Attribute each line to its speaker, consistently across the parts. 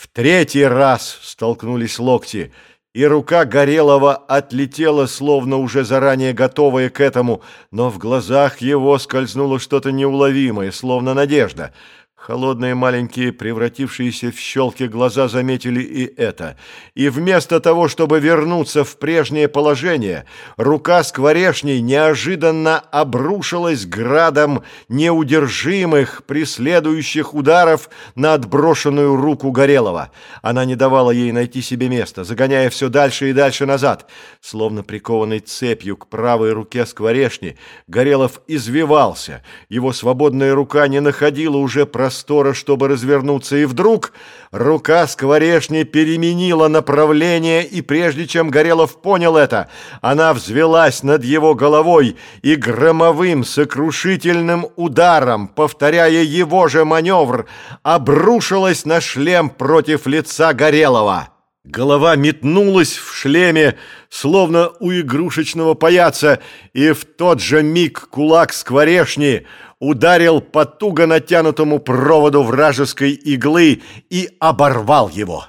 Speaker 1: В третий раз столкнулись локти, и рука Горелого отлетела, словно уже заранее готовая к этому, но в глазах его скользнуло что-то неуловимое, словно надежда — Холодные маленькие, превратившиеся в щелки глаза заметили и это. И вместо того, чтобы вернуться в прежнее положение, рука скворешней неожиданно обрушилась градом неудержимых, преследующих ударов на отброшенную руку Горелого. Она не давала ей найти себе места, загоняя все дальше и дальше назад. Словно прикованный цепью к правой руке скворешни, Горелов извивался. Его свободная рука не находила уже пространства, простора, чтобы развернуться, и вдруг рука скворешни переменила направление, и прежде чем Горелов понял это, она взвелась над его головой и громовым сокрушительным ударом, повторяя его же маневр, обрушилась на шлем против лица Горелова. Голова метнулась в шлеме, словно у игрушечного паяца, и в тот же миг кулак скворешни ударил по туго натянутому проводу вражеской иглы и оборвал его.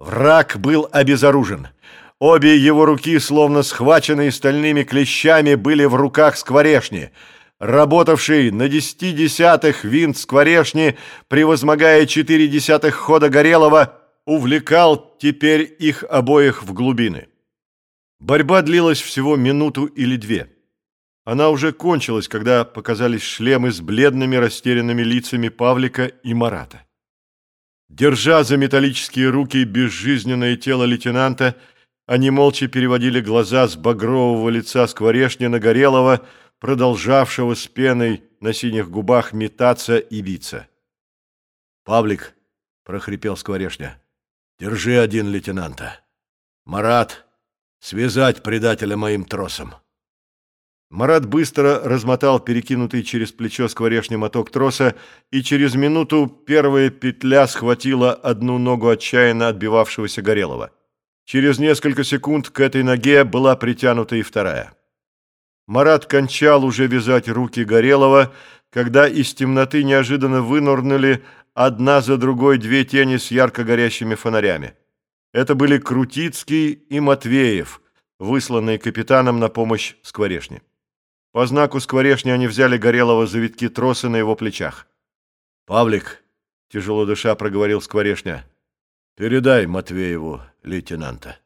Speaker 1: Враг был обезоружен. Обе его руки, словно схваченные стальными клещами, были в руках скворешни. Работавший на десяти десятых винт скворешни, превозмогая четыре десятых хода Горелого, увлекал теперь их обоих в глубины. Борьба длилась всего минуту или две. Она уже кончилась, когда показались шлемы с бледными растерянными лицами Павлика и Марата. Держа за металлические руки безжизненное тело лейтенанта, они молча переводили глаза с багрового лица скворешни на Горелого, продолжавшего с пеной на синих губах метаться и биться. «Павлик», — прохрипел скворешня, Держи один лейтенанта. Марат, связать предателя моим тросом. Марат быстро размотал перекинутый через плечо скворечный моток троса, и через минуту первая петля схватила одну ногу отчаянно отбивавшегося Горелого. Через несколько секунд к этой ноге была притянута и вторая. Марат кончал уже вязать руки Горелого, когда из темноты неожиданно вынурнули одна за другой две тени с ярко горящими фонарями. Это были Крутицкий и Матвеев, высланные капитаном на помощь Скворешне. По знаку Скворешни они взяли Горелого завитки тросы на его плечах. «Павлик», — тяжело дыша проговорил Скворешня, — «передай Матвееву лейтенанта».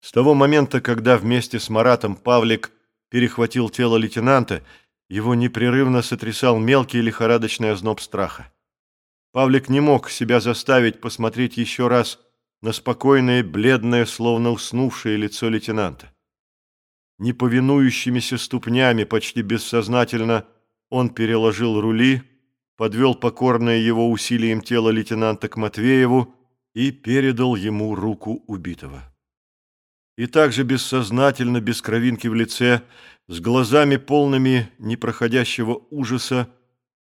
Speaker 1: С того момента, когда вместе с Маратом Павлик перехватил тело лейтенанта, его непрерывно сотрясал мелкий лихорадочный озноб страха. Павлик не мог себя заставить посмотреть еще раз на спокойное, бледное, словно уснувшее лицо лейтенанта. Неповинующимися ступнями, почти бессознательно, он переложил рули, подвел покорное его усилием тело лейтенанта к Матвееву и передал ему руку убитого. И также бессознательно, без кровинки в лице, с глазами полными непроходящего ужаса,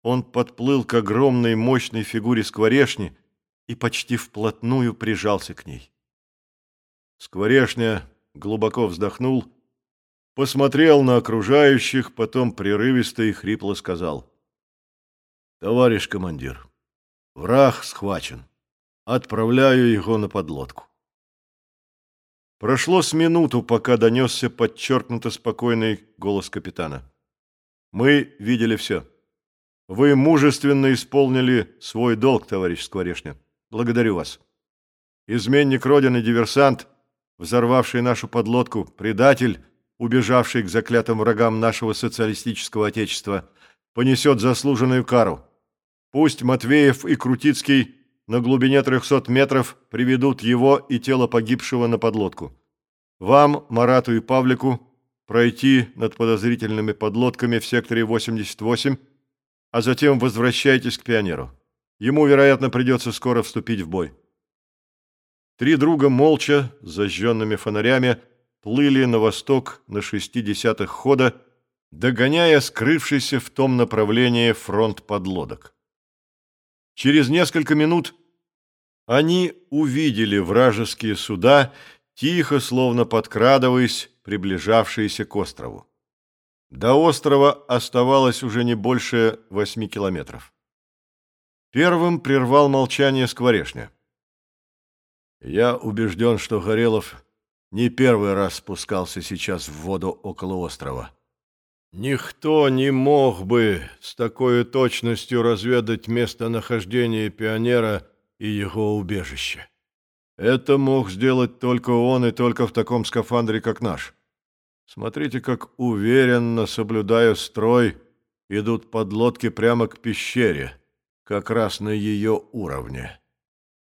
Speaker 1: он подплыл к огромной мощной фигуре скворешни и почти вплотную прижался к ней. Скворешня глубоко вздохнул, посмотрел на окружающих, потом прерывисто и хрипло сказал. «Товарищ командир, враг схвачен. Отправляю его на подлодку». Прошло с минуту, пока донесся подчеркнуто спокойный голос капитана. «Мы видели все. Вы мужественно исполнили свой долг, товарищ Скворешня. Благодарю вас. Изменник Родины, диверсант, взорвавший нашу подлодку, предатель, убежавший к заклятым врагам нашего социалистического отечества, понесет заслуженную кару. Пусть Матвеев и Крутицкий на глубине 300 метров приведут его и тело погибшего на подлодку. Вам, Марату и Павлику, пройти над подозрительными подлодками в секторе 88, а затем возвращайтесь к пионеру. Ему, вероятно, придется скоро вступить в бой. Три друга молча, с зажженными фонарями, плыли на восток на шестидесятых хода, догоняя скрывшийся в том направлении фронт подлодок. Через несколько минут они увидели вражеские суда, тихо, словно подкрадываясь, приближавшиеся к острову. До острова оставалось уже не больше восьми километров. Первым прервал молчание Скворешня. Я убежден, что Горелов не первый раз спускался сейчас в воду около острова. Никто не мог бы с такой точностью разведать местонахождение пионера и его убежище. Это мог сделать только он и только в таком скафандре, как наш. Смотрите, как уверенно, соблюдая строй, идут подлодки прямо к пещере, как раз на ее уровне.